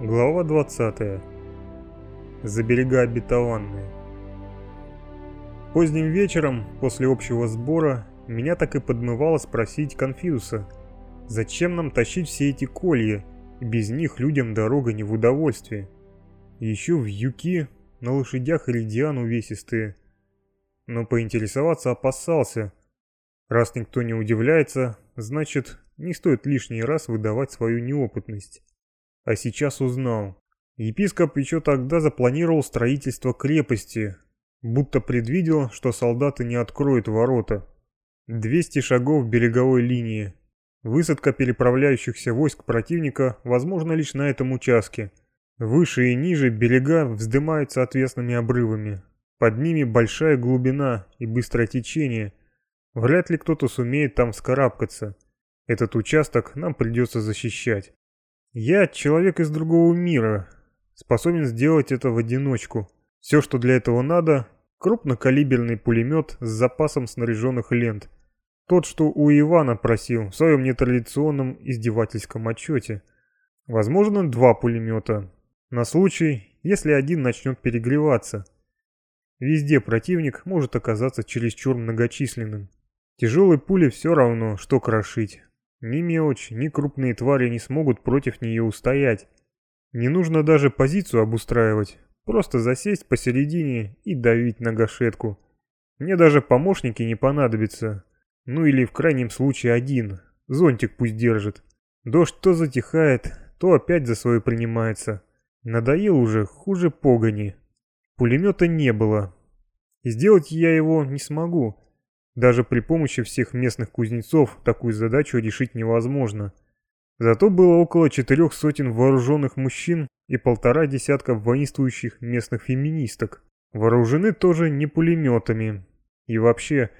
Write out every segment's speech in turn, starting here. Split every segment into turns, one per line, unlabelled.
Глава 20. За берега обетованные. Поздним вечером, после общего сбора, меня так и подмывало спросить Конфьюса, зачем нам тащить все эти колья, без них людям дорога не в удовольствие. Еще в юки, на лошадях иридиан увесистые. Но поинтересоваться опасался. Раз никто не удивляется, значит, не стоит лишний раз выдавать свою неопытность. А сейчас узнал. Епископ еще тогда запланировал строительство крепости, будто предвидел, что солдаты не откроют ворота. 200 шагов береговой линии. Высадка переправляющихся войск противника возможна лишь на этом участке. Выше и ниже берега вздымаются отвесными обрывами. Под ними большая глубина и быстрое течение. Вряд ли кто-то сумеет там скарабкаться. Этот участок нам придется защищать. Я человек из другого мира, способен сделать это в одиночку. Все, что для этого надо, крупнокалиберный пулемет с запасом снаряженных лент. Тот, что у Ивана просил в своем нетрадиционном издевательском отчете. Возможно, два пулемета. На случай, если один начнет перегреваться. Везде противник может оказаться чересчур многочисленным. Тяжелой пуле все равно, что крошить. Ни мелочь, ни крупные твари не смогут против нее устоять. Не нужно даже позицию обустраивать, просто засесть посередине и давить на гашетку. Мне даже помощники не понадобятся. Ну или в крайнем случае один, зонтик пусть держит. Дождь то затихает, то опять за свое принимается. Надоел уже, хуже погони. Пулемета не было. И сделать я его не смогу. Даже при помощи всех местных кузнецов такую задачу решить невозможно. Зато было около четырех сотен вооруженных мужчин и полтора десятка воинствующих местных феминисток. Вооружены тоже не пулеметами. И вообще,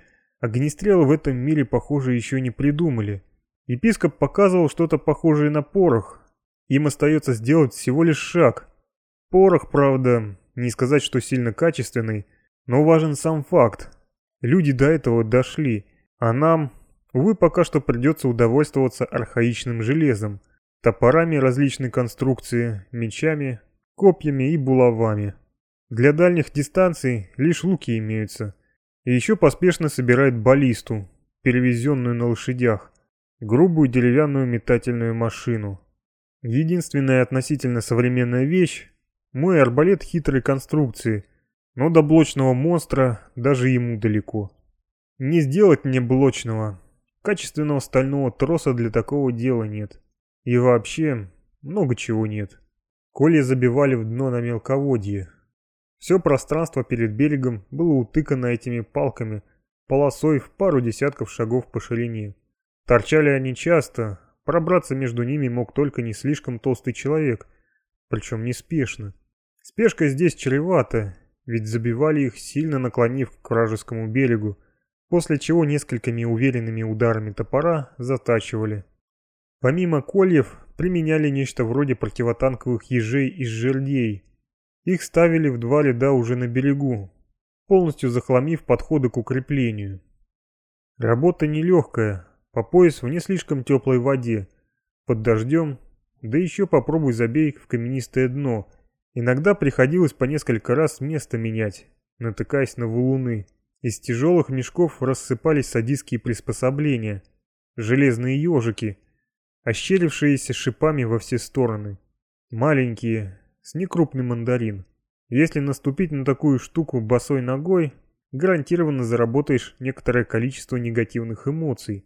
огнестрелы в этом мире, похоже, еще не придумали. Епископ показывал что-то похожее на порох. Им остается сделать всего лишь шаг. Порох, правда, не сказать, что сильно качественный, но важен сам факт. Люди до этого дошли, а нам, увы, пока что придется удовольствоваться архаичным железом, топорами различной конструкции, мечами, копьями и булавами. Для дальних дистанций лишь луки имеются. И еще поспешно собирает баллисту, перевезенную на лошадях, грубую деревянную метательную машину. Единственная относительно современная вещь – мой арбалет хитрой конструкции – но до блочного монстра даже ему далеко. Не сделать мне блочного. Качественного стального троса для такого дела нет. И вообще, много чего нет. Коли забивали в дно на мелководье. Все пространство перед берегом было утыкано этими палками, полосой в пару десятков шагов по ширине. Торчали они часто, пробраться между ними мог только не слишком толстый человек, причем неспешно. Спешка здесь чревата, ведь забивали их, сильно наклонив к вражескому берегу, после чего несколькими уверенными ударами топора затачивали. Помимо кольев, применяли нечто вроде противотанковых ежей из жердей. Их ставили в два ряда уже на берегу, полностью захламив подходы к укреплению. Работа нелегкая, по пояс в не слишком теплой воде, под дождем, да еще попробуй забей в каменистое дно – Иногда приходилось по несколько раз место менять, натыкаясь на валуны. Из тяжелых мешков рассыпались садистские приспособления, железные ежики, ощерившиеся шипами во все стороны. Маленькие, с некрупный мандарин. Если наступить на такую штуку босой ногой, гарантированно заработаешь некоторое количество негативных эмоций.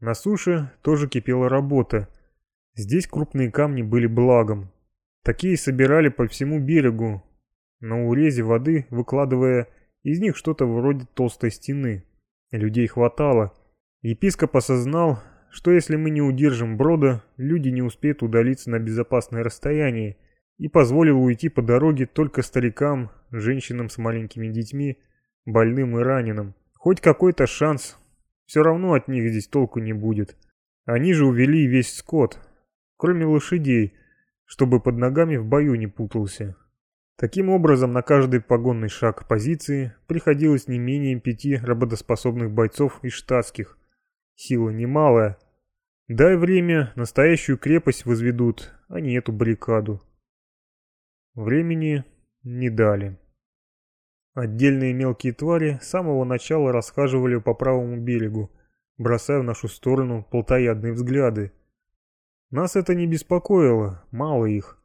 На суше тоже кипела работа. Здесь крупные камни были благом, Такие собирали по всему берегу, на урезе воды, выкладывая из них что-то вроде толстой стены. Людей хватало. Епископ осознал, что если мы не удержим брода, люди не успеют удалиться на безопасное расстояние, и позволил уйти по дороге только старикам, женщинам с маленькими детьми, больным и раненым. Хоть какой-то шанс, все равно от них здесь толку не будет. Они же увели весь скот, кроме лошадей, чтобы под ногами в бою не путался. Таким образом, на каждый погонный шаг позиции приходилось не менее пяти работоспособных бойцов из штатских. Сила немалая. Дай время, настоящую крепость возведут, а не эту баррикаду. времени не дали. Отдельные мелкие твари с самого начала расхаживали по правому берегу, бросая в нашу сторону плотоядные взгляды. Нас это не беспокоило, мало их,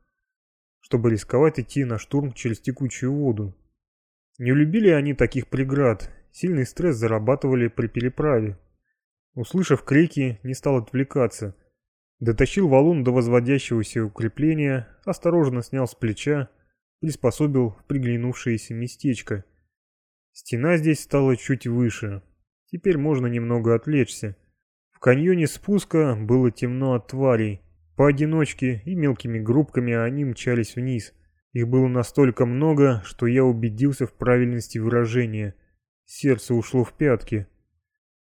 чтобы рисковать идти на штурм через текучую воду. Не любили они таких преград, сильный стресс зарабатывали при переправе. Услышав крики, не стал отвлекаться. Дотащил валун до возводящегося укрепления, осторожно снял с плеча, приспособил в приглянувшееся местечко. Стена здесь стала чуть выше. Теперь можно немного отвлечься. Каньоне спуска было темно от тварей. Поодиночке и мелкими группками они мчались вниз. Их было настолько много, что я убедился в правильности выражения. Сердце ушло в пятки.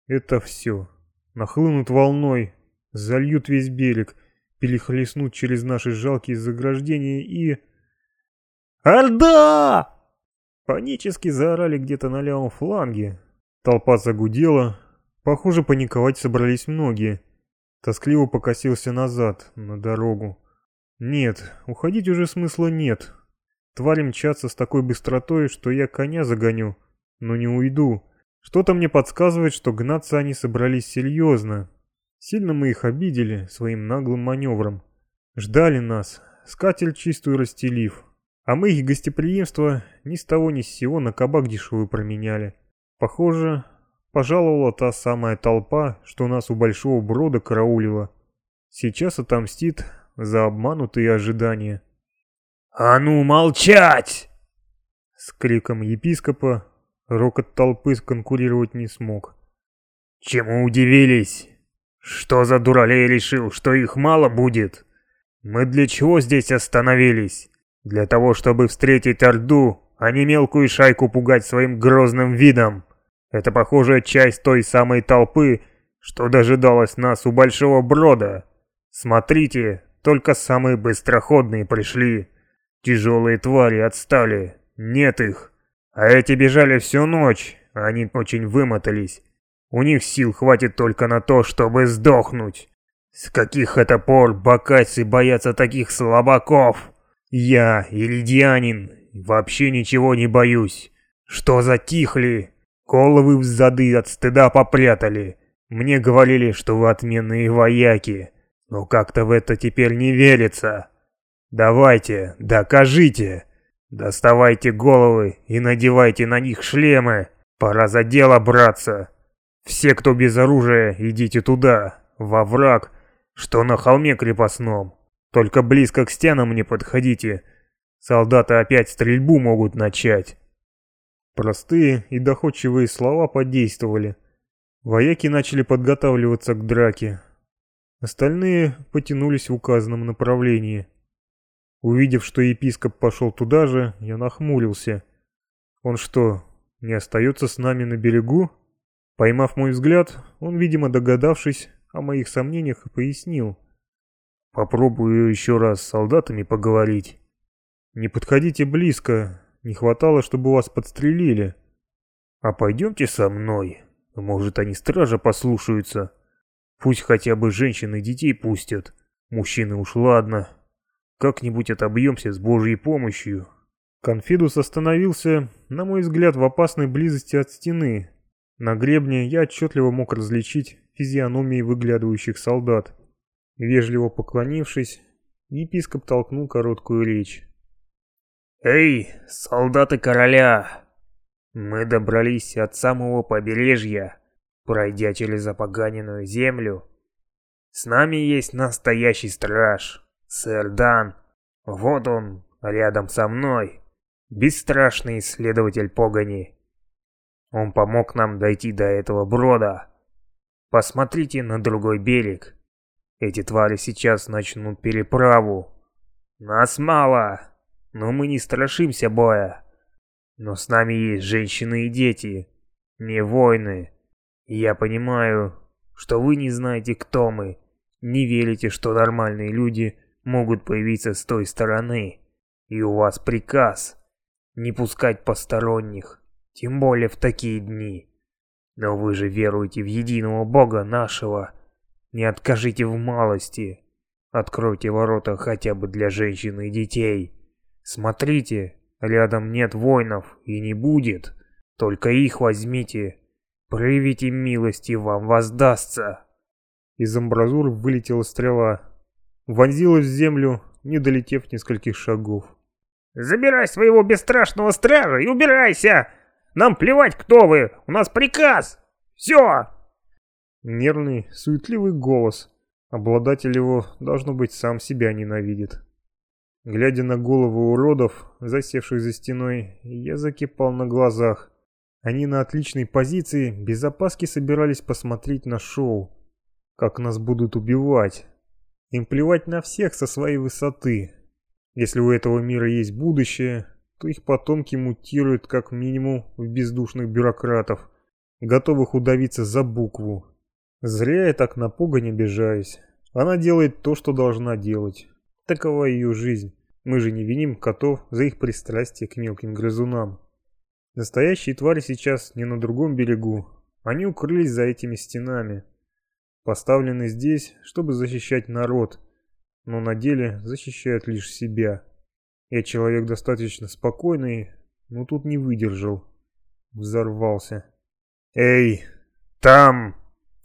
Это все. Нахлынут волной, зальют весь берег, перехлестнут через наши жалкие заграждения и... «Орда!» Панически заорали где-то на левом фланге. Толпа загудела. Похоже, паниковать собрались многие. Тоскливо покосился назад, на дорогу. Нет, уходить уже смысла нет. Твари мчатся с такой быстротой, что я коня загоню, но не уйду. Что-то мне подсказывает, что гнаться они собрались серьезно. Сильно мы их обидели своим наглым маневром. Ждали нас, скатель чистую расстелив, а мы их гостеприимство ни с того ни с сего на кабак дешевый променяли. Похоже, пожаловала та самая толпа, что нас у Большого Брода караулила. Сейчас отомстит за обманутые ожидания.
«А ну молчать!»
С криком епископа рокот толпы конкурировать не смог.
«Чему удивились? Что за дуралей решил, что их мало будет? Мы для чего здесь остановились? Для того, чтобы встретить Орду, а не мелкую шайку пугать своим грозным видом. Это, похоже, часть той самой толпы, что дожидалась нас у Большого Брода. Смотрите, только самые быстроходные пришли. Тяжелые твари отстали, нет их. А эти бежали всю ночь, они очень вымотались. У них сил хватит только на то, чтобы сдохнуть. С каких это пор бакайцы боятся таких слабаков? Я, Иридианин, вообще ничего не боюсь. Что затихли? Головы в от стыда попрятали. Мне говорили, что вы отменные вояки. Но как-то в это теперь не верится. Давайте, докажите. Доставайте головы и надевайте на них шлемы. Пора за дело браться. Все, кто без оружия, идите туда, во враг, что на холме крепостном. Только близко к стенам не подходите. Солдаты опять стрельбу могут начать.
Простые и доходчивые слова подействовали. Вояки начали подготавливаться к драке. Остальные потянулись в указанном направлении. Увидев, что епископ пошел туда же, я нахмурился. Он что, не остается с нами на берегу? Поймав мой взгляд, он, видимо догадавшись о моих сомнениях, пояснил. Попробую еще раз с солдатами поговорить. Не подходите близко, не хватало, чтобы вас подстрелили. А пойдемте со мной, может они стража послушаются. Пусть хотя бы женщин и детей пустят. Мужчины уж ладно, как-нибудь отобьемся с Божьей помощью. Конфидус остановился, на мой взгляд, в опасной близости от стены. На гребне я отчетливо мог различить физиономии выглядывающих солдат. Вежливо поклонившись, епископ толкнул короткую речь.
«Эй, солдаты короля! Мы добрались от самого побережья, пройдя через опоганенную землю. С нами есть настоящий страж, Сэр Дан, вот он, рядом со мной, бесстрашный исследователь погони. Он помог нам дойти до этого брода. Посмотрите на другой берег. Эти твари сейчас начнут переправу. Нас мало, но мы не страшимся боя. Но с нами есть женщины и дети, не воины. И я понимаю, что вы не знаете, кто мы, не верите, что нормальные люди могут появиться с той стороны. И у вас приказ не пускать посторонних, тем более в такие дни. Но вы же веруете в единого Бога нашего. Не откажите в малости. Откройте ворота хотя бы для женщин и детей. Смотрите, рядом нет воинов и не будет. Только их возьмите. Проявите милость и вам воздастся.
Из амбразуры вылетела стрела. Вонзилась в землю, не долетев нескольких шагов.
«Забирай своего бесстрашного стража и убирайся! Нам плевать, кто вы! У нас приказ! Все!»
Нервный, суетливый голос. Обладатель его, должно быть, сам себя ненавидит. Глядя на головы уродов, засевших за стеной, я закипал на глазах. Они на отличной позиции, без опаски собирались посмотреть на шоу. Как нас будут убивать. Им плевать на всех со своей высоты. Если у этого мира есть будущее, то их потомки мутируют как минимум в бездушных бюрократов, готовых удавиться за букву. Зря я так на погонь обижаюсь. Она делает то, что должна делать. Такова ее жизнь. Мы же не виним котов за их пристрастие к мелким грызунам. Настоящие твари сейчас не на другом берегу. Они укрылись за этими стенами. Поставлены здесь, чтобы защищать народ. Но на деле защищают лишь себя. Я человек достаточно спокойный, но тут не выдержал. Взорвался. «Эй, там!»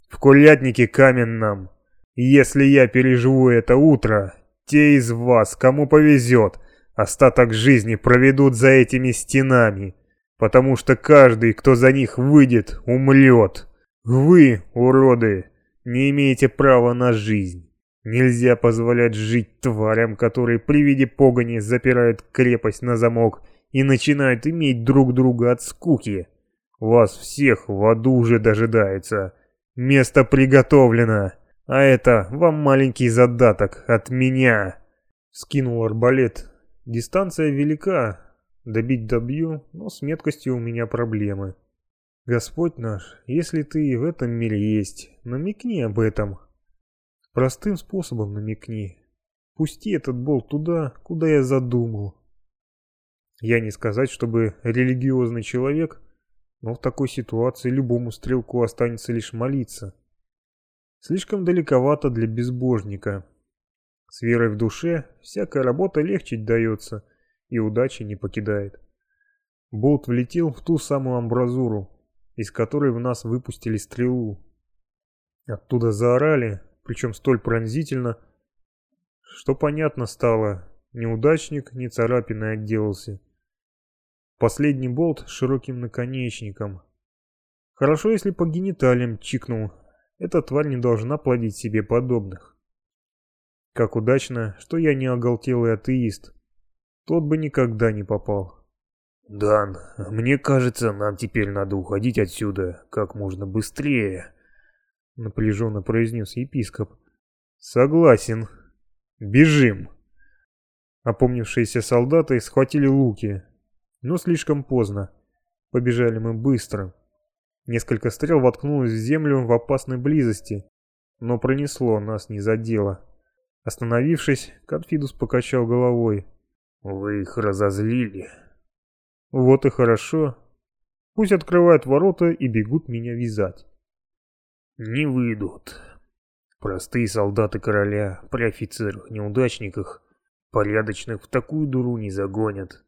в курятнике каменном. Если я переживу это утро, те из вас, кому повезет, остаток жизни проведут за этими стенами, потому что каждый, кто за них выйдет, умрет. Вы, уроды, не имеете права на жизнь. Нельзя позволять жить тварям, которые при виде погони запирают крепость на замок и начинают иметь друг друга от скуки. Вас всех в аду уже дожидается. Место приготовлено, а это вам маленький задаток от меня. Скинул арбалет. Дистанция велика. Добить добью, но с меткостью у меня проблемы. Господь наш, если ты в этом мире есть, намекни об этом. Простым способом намекни. Пусти этот болт туда, куда я задумал. Я не сказать, чтобы религиозный человек но в такой ситуации любому стрелку останется лишь молиться. Слишком далековато для безбожника. С верой в душе всякая работа легче дается и удача не покидает. Болт влетел в ту самую амбразуру, из которой в нас выпустили стрелу. Оттуда заорали, причем столь пронзительно, что понятно стало, неудачник не царапиной отделался. Последний болт с широким наконечником. Хорошо, если по гениталиям чикнул. Эта тварь не должна плодить себе подобных. Как удачно, что я не оголтелый атеист. Тот бы никогда не попал.
«Дан, мне кажется, нам теперь надо уходить отсюда как можно быстрее», — напряженно произнес епископ.
«Согласен. Бежим». Опомнившиеся солдаты схватили луки, но слишком поздно. Побежали мы быстро. Несколько стрел воткнулось в землю в опасной близости, но пронесло, нас не задело. Остановившись, Конфидус покачал головой.
«Вы их разозлили».
«Вот и хорошо. Пусть открывают ворота и бегут меня вязать».
«Не выйдут. Простые солдаты короля при офицерах-неудачниках порядочных в такую дуру не загонят.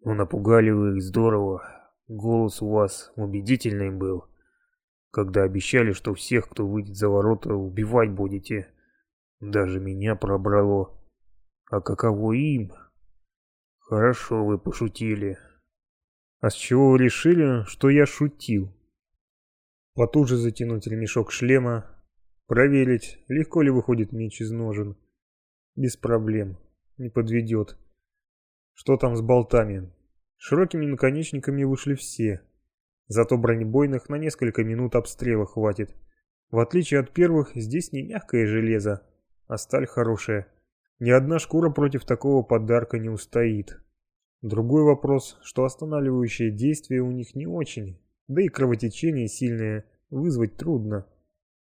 Ну, напугали вы их здорово. Голос у вас убедительный был. Когда обещали, что всех, кто выйдет за ворота, убивать будете. Даже меня пробрало. А каково им? Хорошо вы пошутили.
А с чего вы решили, что я шутил? Потуже затянуть ремешок шлема, проверить, легко ли выходит меч из ножен. Без проблем, не подведет. Что там с болтами? Широкими наконечниками вышли все. Зато бронебойных на несколько минут обстрела хватит. В отличие от первых, здесь не мягкое железо, а сталь хорошая. Ни одна шкура против такого подарка не устоит. Другой вопрос, что останавливающее действие у них не очень, да и кровотечение сильное вызвать трудно.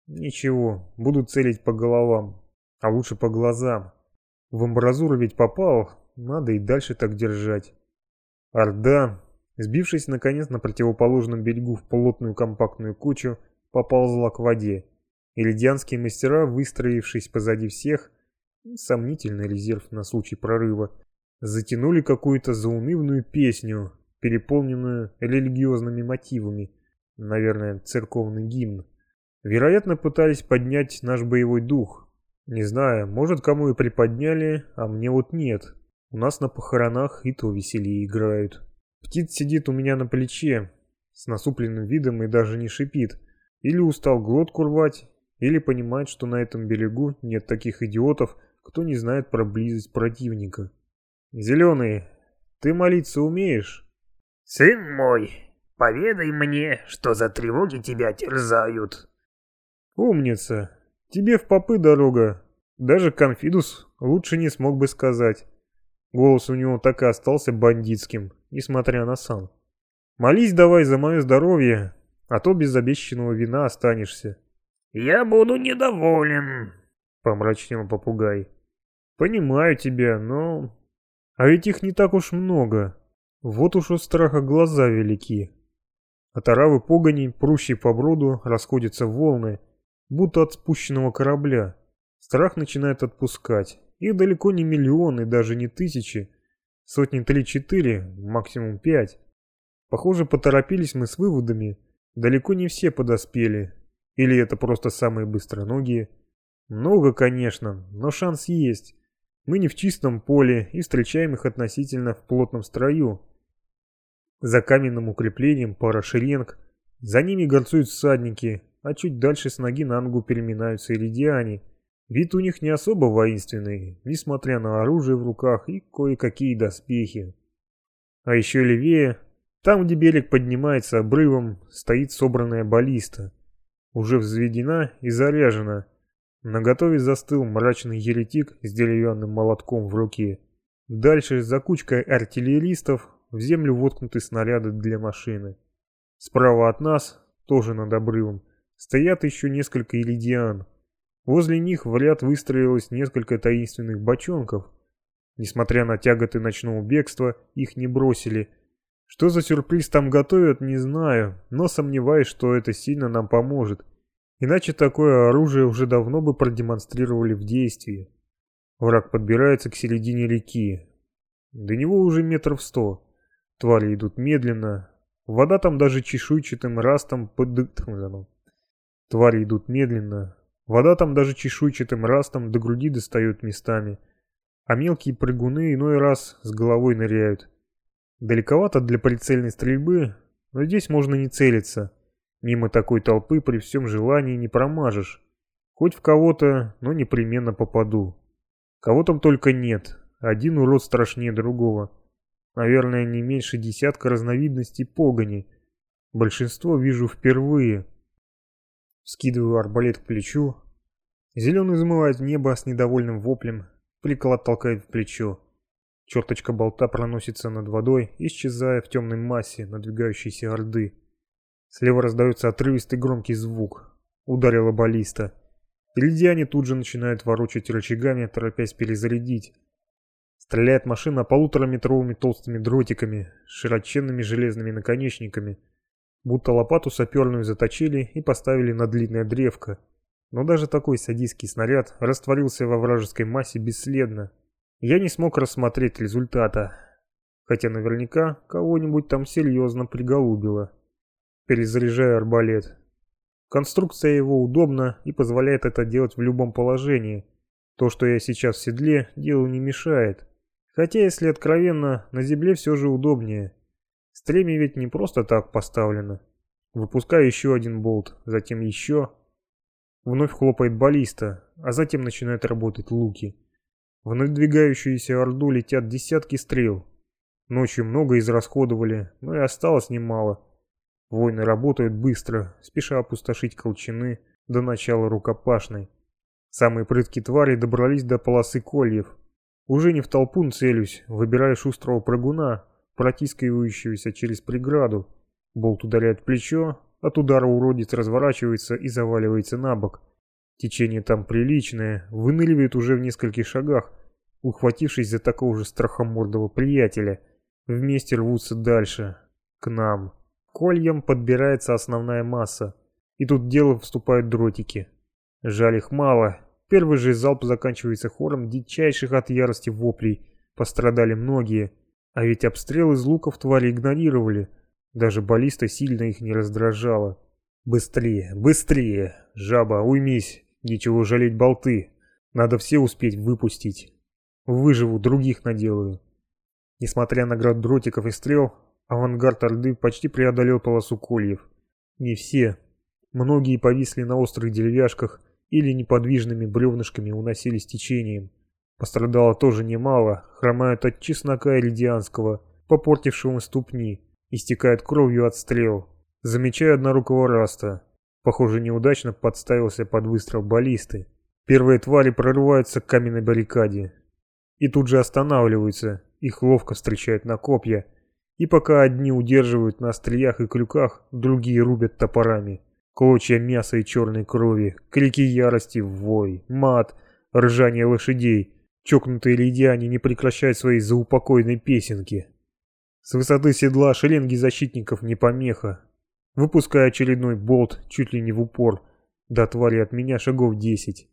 Ничего, буду целить по головам, а лучше по глазам. В амбразуру ведь попал, надо и дальше так держать. Орда, сбившись наконец на противоположном берегу в плотную компактную кучу, поползла к воде. Ильдианские мастера, выстроившись позади всех, сомнительный резерв на случай прорыва, затянули какую-то заунывную песню, переполненную религиозными мотивами, наверное, церковный гимн. Вероятно, пытались поднять наш боевой дух. Не знаю, может, кому и приподняли, а мне вот нет. У нас на похоронах и то веселее играют. Птиц сидит у меня на плече, с насупленным видом и даже не шипит. Или устал глотку рвать, или понимает, что на этом берегу нет таких идиотов, кто не знает про близость противника. «Зеленый, ты молиться умеешь?»
«Сын мой, поведай мне, что за тревоги тебя терзают».
«Умница! Тебе в попы дорога. Даже Конфидус лучше не смог бы сказать». Голос у него так и остался бандитским, несмотря на сан. «Молись давай за мое здоровье, а то без обещанного вина останешься».
«Я буду недоволен», —
помрачнел попугай. «Понимаю тебя, но... А ведь их не так уж много. Вот уж у страха глаза велики». От оравы погоней, прущей по броду, расходятся волны, будто от спущенного корабля. Страх начинает отпускать. Их далеко не миллионы, даже не тысячи. Сотни три-четыре, максимум пять. Похоже, поторопились мы с выводами. Далеко не все подоспели, или это просто самые быстроногие? Много, конечно, но шанс есть. Мы не в чистом поле и встречаем их относительно в плотном строю. За каменным укреплением пара шеренг, за ними горцуют всадники, а чуть дальше с ноги на ногу переминаются иридиане. Вид у них не особо воинственный, несмотря на оружие в руках и кое-какие доспехи. А еще левее, там где берег поднимается обрывом, стоит собранная баллиста уже взведена и заряжена. На готове застыл мрачный еретик с деревянным молотком в руке. Дальше за кучкой артиллеристов в землю воткнуты снаряды для машины. Справа от нас, тоже над обрывом, стоят еще несколько илидиан. Возле них в ряд выстроилось несколько таинственных бочонков. Несмотря на тяготы ночного бегства, их не бросили – что за сюрприз там готовят, не знаю, но сомневаюсь, что это сильно нам поможет. Иначе такое оружие уже давно бы продемонстрировали в действии. Враг подбирается к середине реки. До него уже метров сто. Твари идут медленно. Вода там даже чешуйчатым растом под... Твари идут медленно. Вода там даже чешуйчатым растом до груди достают местами. А мелкие прыгуны иной раз с головой ныряют. Далековато для прицельной стрельбы, но здесь можно не целиться. Мимо такой толпы при всем желании не промажешь. Хоть в кого-то, но непременно попаду. Кого там только нет. Один урод страшнее другого. Наверное, не меньше десятка разновидностей погони. Большинство вижу впервые. Скидываю арбалет к плечу. Зеленый взмывает в небо с недовольным воплем. Приклад толкает в плечо. Черточка болта проносится над водой, исчезая в темной массе надвигающейся орды. Слева раздается отрывистый громкий звук. Ударила баллиста. Ильдиане тут же начинают ворочать рычагами, торопясь перезарядить. Стреляет машина полутораметровыми толстыми дротиками, с широченными железными наконечниками. Будто лопату саперную заточили и поставили на длинное древко. Но даже такой садистский снаряд растворился во вражеской массе бесследно, я не смог рассмотреть результата, хотя наверняка кого-нибудь там серьезно приголубило. Перезаряжаю арбалет. Конструкция его удобна и позволяет это делать в любом положении. То, что я сейчас в седле, делу не мешает. Хотя, если откровенно, на земле все же удобнее. Стремя ведь не просто так поставлено. Выпускаю еще один болт, затем еще. Вновь хлопает баллиста, а затем начинают работать луки. В надвигающуюся орду летят десятки стрел. Ночью много израсходовали, но и осталось немало. Воины работают быстро, спеша опустошить колчаны до начала рукопашной. Самые прыткие твари добрались до полосы кольев. Уже не в толпу целюсь, выбирая шустрого прыгуна, протискивающегося через преграду. Болт ударяет в плечо, от удара уродец разворачивается и заваливается на бок. Течение там приличное, выныривает уже в нескольких шагах, ухватившись за такого же страхомордого приятеля. Вместе рвутся дальше, к нам. К кольям подбирается основная масса, и тут дело вступают дротики. Жаль их мало. Первый же залп заканчивается хором дичайших от ярости воплей, пострадали многие. А ведь обстрел из луков твари игнорировали. Даже баллиста сильно их не раздражала. «Быстрее, быстрее! Жаба, уймись! Нечего жалеть болты! Надо все успеть выпустить. Выживу, других наделаю». Несмотря на град дротиков и стрел, авангард Орды почти преодолел полосу кольев. Не все. Многие повисли на острых деревяшках или неподвижными бревнышками уносились течением. Пострадало тоже немало, хромают от чеснока эльдианского, попортившего ступни, истекает кровью от стрел. Замечаю однорукого раста. Похоже, неудачно подставился под выстрел баллисты. Первые твари прорываются к каменной баррикаде. И тут же останавливаются, их ловко встречают на копья. И пока одни удерживают на остриях и крюках, другие рубят топорами. Клочья мяса и черной крови, крики ярости, вой, мат, ржание лошадей. Чокнутые лидиане не прекращают своей заупокойной песенки. С высоты седла шеренги защитников не помеха. Выпуская очередной болт чуть ли не в упор, до твари от меня шагов десять.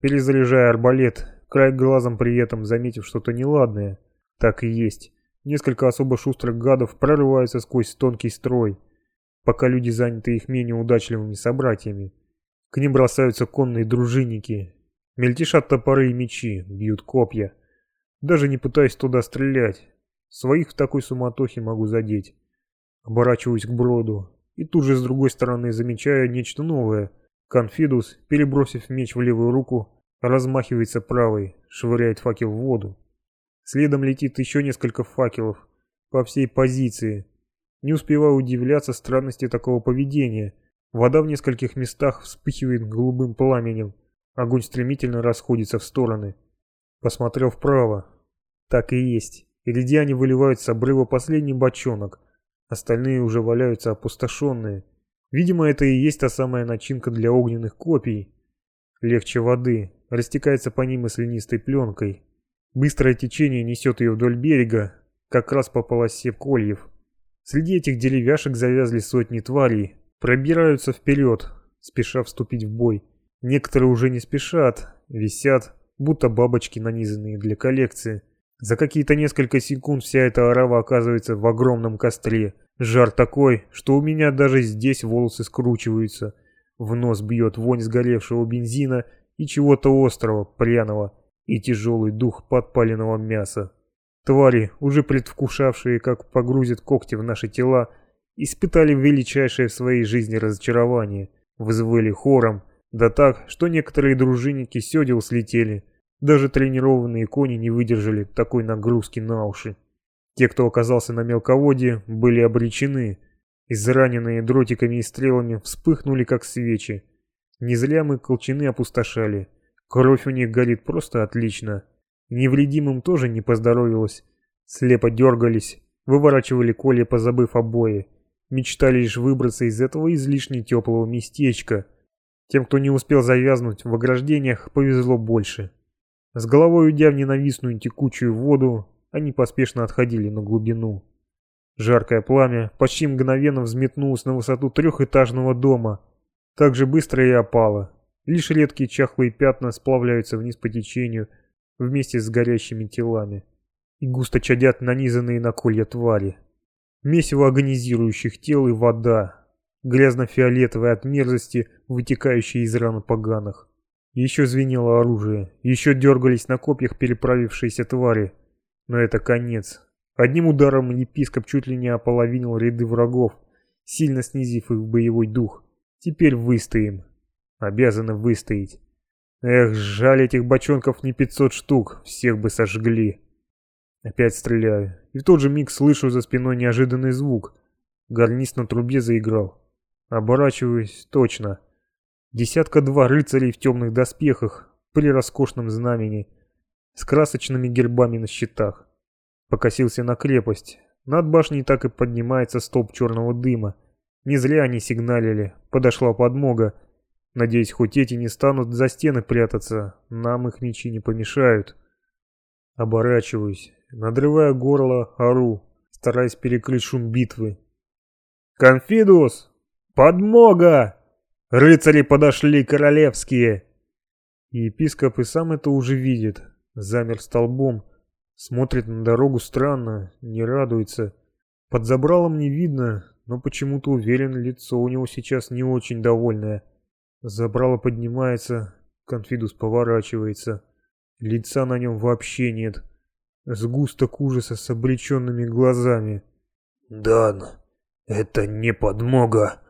Перезаряжая арбалет, край глазом при этом заметив что-то неладное. Так и есть. Несколько особо шустрых гадов прорываются сквозь тонкий строй, пока люди заняты их менее удачливыми собратьями. К ним бросаются конные дружинники, Мельтешат топоры и мечи, бьют копья. Даже не пытаясь туда стрелять. Своих в такой суматохе могу задеть. Оборачиваюсь к броду. И тут же с другой стороны замечаю нечто новое. Конфидус, перебросив меч в левую руку, размахивается правой, швыряет факел в воду. Следом летит еще несколько факелов по всей позиции. Не успеваю удивляться странности такого поведения. Вода в нескольких местах вспыхивает голубым пламенем. Огонь стремительно расходится в стороны. Посмотрел вправо. Так и есть. Иридиане выливают с обрыва последний бочонок. Остальные уже валяются опустошенные. Видимо, это и есть та самая начинка для огненных копий. Легче воды. Растекается по ним маслянистой пленкой. Быстрое течение несет ее вдоль берега, как раз по полосе кольев. Среди этих деревяшек завязли сотни тварей. Пробираются вперед, спеша вступить в бой. Некоторые уже не спешат, висят, будто бабочки, нанизанные для коллекции. За какие-то несколько секунд вся эта орава оказывается в огромном костре. Жар такой, что у меня даже здесь волосы скручиваются. В нос бьет вонь сгоревшего бензина и чего-то острого, пряного и тяжелый дух подпаленного мяса. Твари, уже предвкушавшие, как погрузят когти в наши тела, испытали величайшее в своей жизни разочарование, вызвали хором, да так, что некоторые дружинники сёдел слетели. Даже тренированные кони не выдержали такой нагрузки на уши. Те, кто оказался на мелководье, были обречены. Израненные дротиками и стрелами вспыхнули, как свечи. Не зря мы колчаны опустошали. Кровь у них горит просто отлично. Невредимым тоже не поздоровилось. Слепо дергались, выворачивали колья, позабыв о бое. Мечтали лишь выбраться из этого излишне теплого местечка – тем, кто не успел завязнуть в ограждениях, повезло больше. С головой уйдя в ненавистную текучую воду, они поспешно отходили на глубину. Жаркое пламя почти мгновенно взметнулось на высоту трехэтажного дома. Так же быстро и опало. Лишь редкие чахлые пятна сплавляются вниз по течению вместе с горящими телами. И густо чадят нанизанные на колья твари. Месиво агонизирующих тел и вода, грязно-фиолетовой от мерзости, вытекающей из ран поганых. Еще звенело оружие, еще дергались на копьях переправившиеся твари. Но это конец. Одним ударом епископ чуть ли не ополовинил ряды врагов, сильно снизив их боевой дух. Теперь выстоим. Обязаны выстоять. Эх, жаль этих бочонков не 500 штук, всех бы сожгли. Опять стреляю. И в тот же миг слышу за спиной неожиданный звук. Гарнист на трубе заиграл. Оборачиваюсь точно. Десятка-два рыцарей в темных доспехах, при роскошном знамени, с красочными гербами на щитах. Покосился на крепость. Над башней так и поднимается столб черного дыма. Не зря они сигналили. Подошла подмога. Надеюсь, хоть эти не станут за стены прятаться. Нам их мечи не помешают. Оборачиваюсь. Надрывая горло, ору, стараясь перекрыть шум битвы. «Конфидус!» «Подмога! Рыцари подошли королевские!» Епископ и сам это уже видит, замер столбом, Смотрит на дорогу странно, не радуется. Под забралом не видно, но почему-то уверен, лицо у него сейчас не очень довольное. Забрало поднимается, Конфидус поворачивается. Лица на нем вообще нет. Сгусток ужаса с обреченными глазами.
«Дан, это не подмога.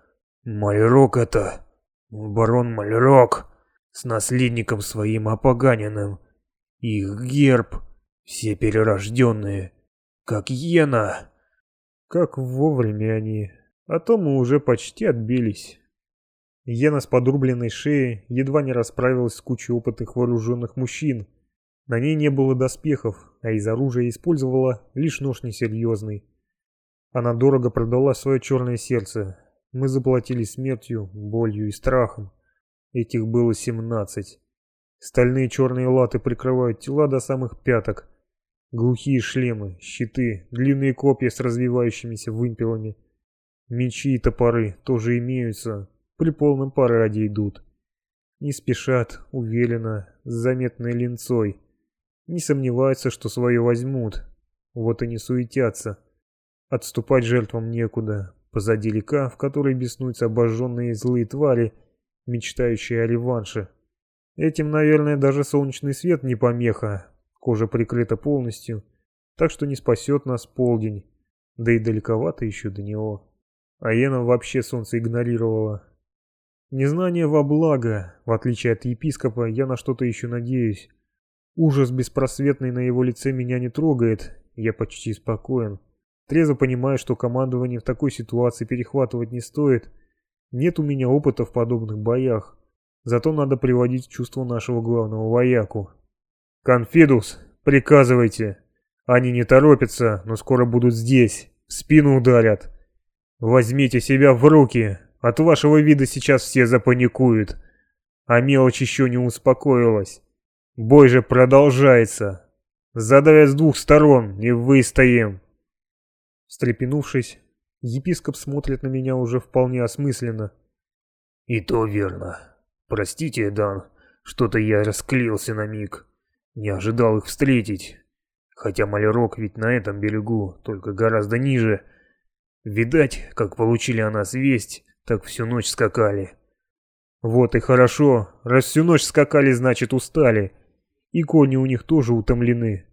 Мальрок это. Барон Мальрок с наследником своим опоганенным. Их герб, все перерожденные, как Йена.
Как вовремя они, а то мы уже почти отбились. Йена с подрубленной шеей едва не расправилась с кучей опытных вооруженных мужчин. На ней не было доспехов, а из оружия использовала лишь нож несерьезный. Она дорого продала свое черное сердце. Мы заплатили смертью, болью и страхом. Этих было семнадцать. Стальные черные латы прикрывают тела до самых пяток. Глухие шлемы, щиты, длинные копья с развивающимися вымпелами. Мечи и топоры тоже имеются, при полном параде идут. Не спешат, уверенно, с заметной линцой. Не сомневаются, что свое возьмут. Вот и не суетятся. Отступать жертвам некуда. Позади река, в которой беснуются обожженные злые твари, мечтающие о реванше. Этим, наверное, даже солнечный свет не помеха. Кожа прикрыта полностью, так что не спасет нас полдень. Да и далековато еще до него. А Ена вообще солнце игнорировала. Незнание во благо, в отличие от епископа, я на что-то еще надеюсь. Ужас беспросветный на его лице меня не трогает, я почти спокоен. Трезво понимаю, что командование в такой ситуации перехватывать не стоит. Нет у меня опыта в подобных боях. Зато надо приводить чувство нашего главного вояку. «Конфидус, приказывайте. Они не торопятся, но скоро будут здесь. В спину ударят. Возьмите себя в руки. От вашего вида сейчас все запаникуют. А мелочь еще не успокоилась. Бой же продолжается. Задавят с двух сторон и выстоим». Встрепенувшись, епископ смотрит на меня уже вполне осмысленно.
«И то верно. Простите, Дан, что-то я расклеился на миг. Не ожидал их встретить. Хотя Малярок ведь на этом берегу, только гораздо ниже. Видать, как получили о нас весть, так всю ночь скакали.
Вот и хорошо, раз всю ночь скакали, значит устали. И кони у них тоже утомлены.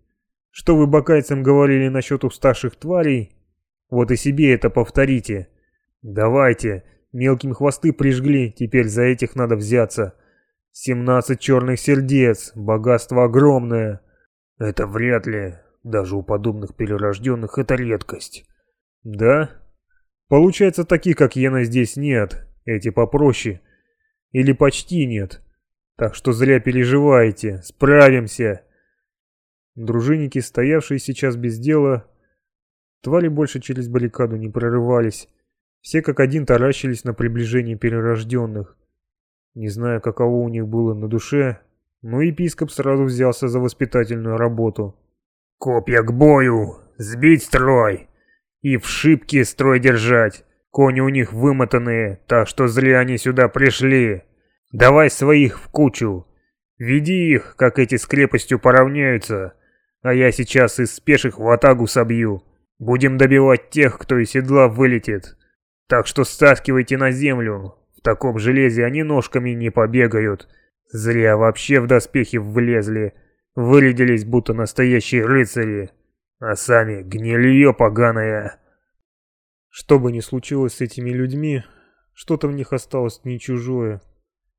Что вы бакайцам говорили насчет уставших тварей? Вот и себе это повторите. Давайте, Мелким хвосты прижгли, теперь за этих надо взяться. Семнадцать черных сердец, богатство огромное.
Это вряд ли, даже у подобных перерожденных это редкость.
Да? Получается, таких, как Йена, здесь нет, эти попроще. Или почти нет. Так что зря переживаете, справимся. Дружинники, стоявшие сейчас без дела, твари больше через баррикаду не прорывались. Все как один таращились на приближение перерожденных. Не знаю, каково у них было на душе, но епископ сразу взялся за воспитательную работу.
«Копья к бою! Сбить строй! И в шибке строй держать! Кони у них вымотанные, так что зря они сюда пришли! Давай своих в кучу! Веди их, как эти с крепостью поравняются, а я сейчас из спеших в атагу собью! Будем добивать тех, кто из седла вылетит!» Так что стаскивайте на землю. В таком железе они ножками не побегают. Зря вообще в доспехи влезли. Вырядились, будто настоящие рыцари. А сами гнилье поганое.
Что бы ни случилось с этими людьми, что-то в них осталось не чужое.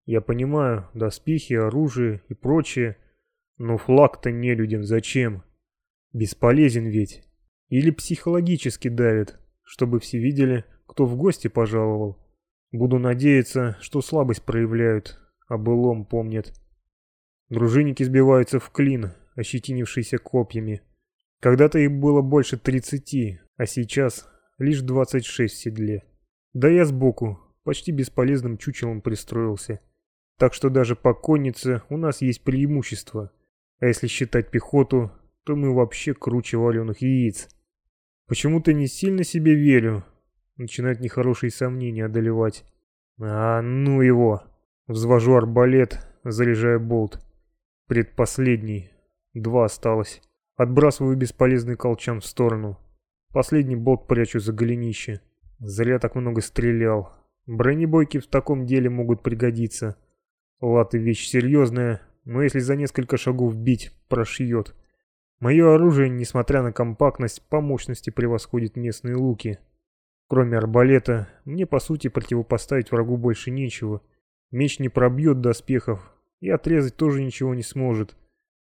Я понимаю, доспехи, оружие и прочее, но флаг-то не людям зачем? Бесполезен ведь. Или психологически давит, чтобы все видели, кто в гости пожаловал. Буду надеяться, что слабость проявляют, а былом помнят. Дружинники сбиваются в клин, ощетинившийся копьями. Когда-то их было больше тридцати, а сейчас лишь двадцать шесть в седле. Да я сбоку, почти бесполезным чучелом пристроился. Так что даже по коннице у нас есть преимущество. А если считать пехоту, то мы вообще круче валеных яиц. Почему-то не сильно себе верю, Начинают нехорошие сомнения одолевать. А ну его. Взвожу арбалет, заряжаю болт. Предпоследний. Два осталось. Отбрасываю бесполезный колчан в сторону. Последний болт прячу за голенище. Зря так много стрелял. Бронебойки в таком деле могут пригодиться. Латы вещь серьезная, но если за несколько шагов бить, прошьет. Мое оружие, несмотря на компактность, по мощности превосходит местные луки. Кроме арбалета, мне по сути противопоставить врагу больше нечего. Меч не пробьет доспехов, и отрезать тоже ничего не сможет.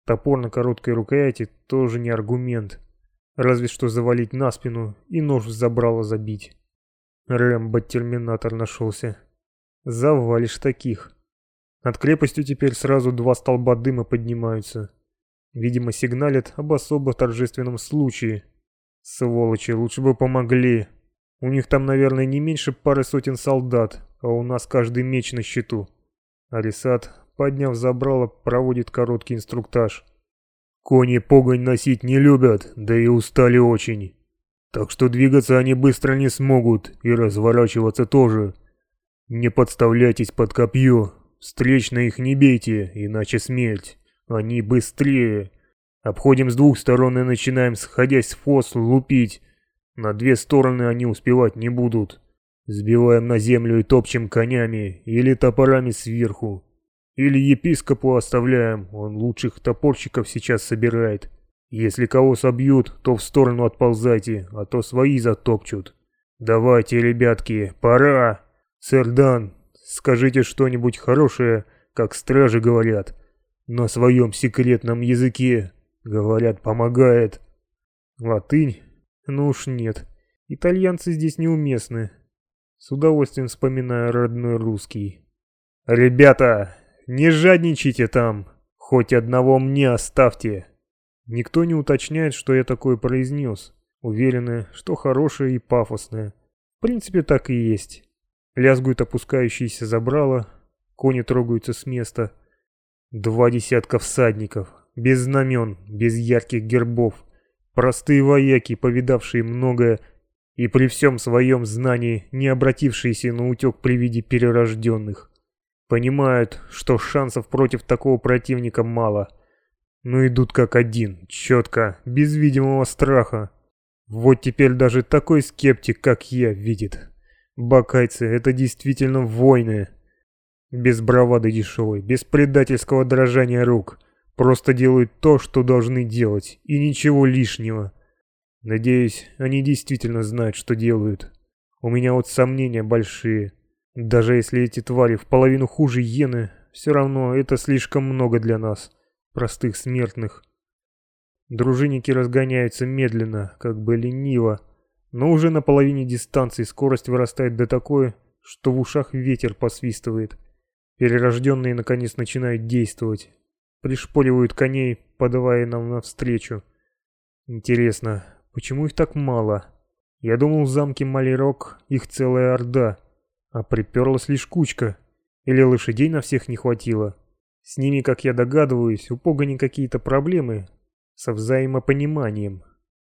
Топор на короткой рукояти тоже не аргумент. Разве что завалить на спину и нож в забрало забить. Рэмбо-терминатор нашелся. Завалишь таких. Над крепостью теперь сразу два столба дыма поднимаются. Видимо, сигналят об особо торжественном случае. Сволочи, лучше бы помогли. У них там, наверное, не меньше пары сотен солдат, а у нас каждый меч на счету. Арисат, подняв забрало, проводит короткий инструктаж. Кони погонь носить не любят, да и устали очень. Так что двигаться они быстро не смогут и разворачиваться тоже. Не подставляйтесь под копье, встречно их не бейте, иначе смерть. Они быстрее. Обходим с двух сторон и начинаем, сходясь с фос, лупить. На две стороны они успевать не будут. Сбиваем на землю и топчем конями или топорами сверху. Или епископу оставляем, он лучших топорщиков сейчас собирает. Если кого собьют, то в сторону отползайте, а то свои затопчут. Давайте, ребятки, пора. Сэр Дан, скажите что-нибудь хорошее, как стражи говорят. На своем секретном языке, говорят, помогает. Латынь? Ну уж нет. Итальянцы здесь неуместны. С удовольствием вспоминаю родной русский. «Ребята, не жадничайте там, хоть одного мне оставьте. Никто не уточняет, что я такое произнес. Уверены, что хорошее и пафосное. В принципе, так и есть. Лязгует опускающиеся забрала, кони трогаются с места. Два десятка всадников, без знамен, без ярких гербов. Простые вояки, повидавшие многое, и при всем своем знании не обратившиеся на утек при виде перерожденных. Понимают, что шансов против такого противника мало. Но идут как один, четко, без видимого страха. Вот теперь даже такой скептик, как я, видит. Бакайцы — это действительно войны. Без бравады дешевой, без предательского дрожания рук. Просто делают то, что должны делать, и ничего лишнего. Надеюсь, они действительно знают, что делают. У меня вот сомнения большие. Даже если эти твари в половину хуже иены, все равно это слишком много для нас, простых смертных. Дружинники разгоняются медленно, как бы лениво, но уже на половине дистанции скорость вырастает до такой, что в ушах ветер посвистывает. Перерожденные наконец начинают действовать. Пришпоривают коней, подавая нам навстречу. Интересно, почему их так мало? Я думал, в замке Малирок их целая орда. А приперлась лишь кучка. Или лошадей на всех не хватило. С ними, как я догадываюсь, у погони какие-то проблемы со взаимопониманием.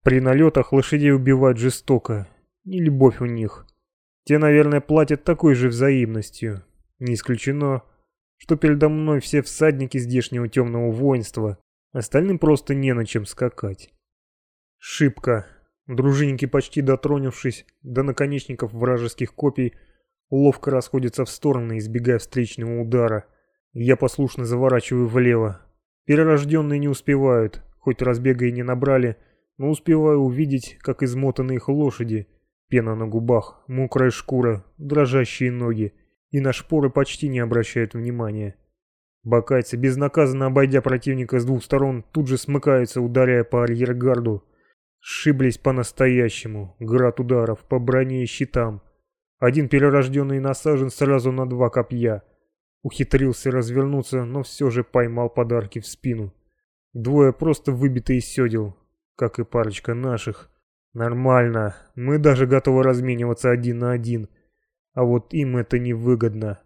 При налетах лошадей убивают жестоко. Не любовь у них. Те, наверное, платят такой же взаимностью. Не исключено, что передо мной все всадники здешнего темного воинства. Остальным просто не на чем скакать. Шибко. Дружинники, почти дотронувшись до наконечников вражеских копий, ловко расходятся в стороны, избегая встречного удара. Я послушно заворачиваю влево. Перерожденные не успевают, хоть разбега и не набрали, но успеваю увидеть, как измотанные их лошади, пена на губах, мокрая шкура, дрожащие ноги, и на шпоры почти не обращают внимания. Бакайцы, безнаказанно обойдя противника с двух сторон, тут же смыкаются, ударяя по арьергарду. Сшиблись по-настоящему, град ударов, по броне и щитам. Один перерожденный насажен сразу на два копья. Ухитрился развернуться, но все же поймал подарки в спину. Двое просто выбиты из седел, как и парочка наших. Нормально, мы даже готовы размениваться один на один. А вот им это невыгодно.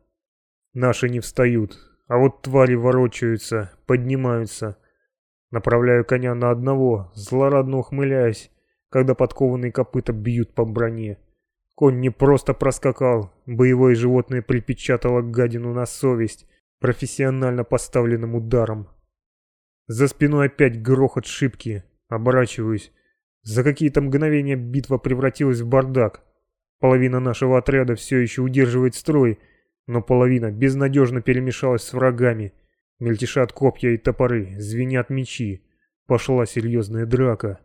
Наши не встают, а вот твари ворочаются, поднимаются. Направляю коня на одного, злорадно ухмыляясь, когда подкованные копыта бьют по броне. Конь не просто проскакал, боевое животное припечатало гадину на совесть профессионально поставленным ударом. За спиной опять грохот шибки. Оборачиваюсь. За какие-то мгновения битва превратилась в бардак. Половина нашего отряда все еще удерживает строй, но половина безнадежно перемешалась с врагами. Мельтешат копья и топоры, звенят мечи. Пошла серьезная драка.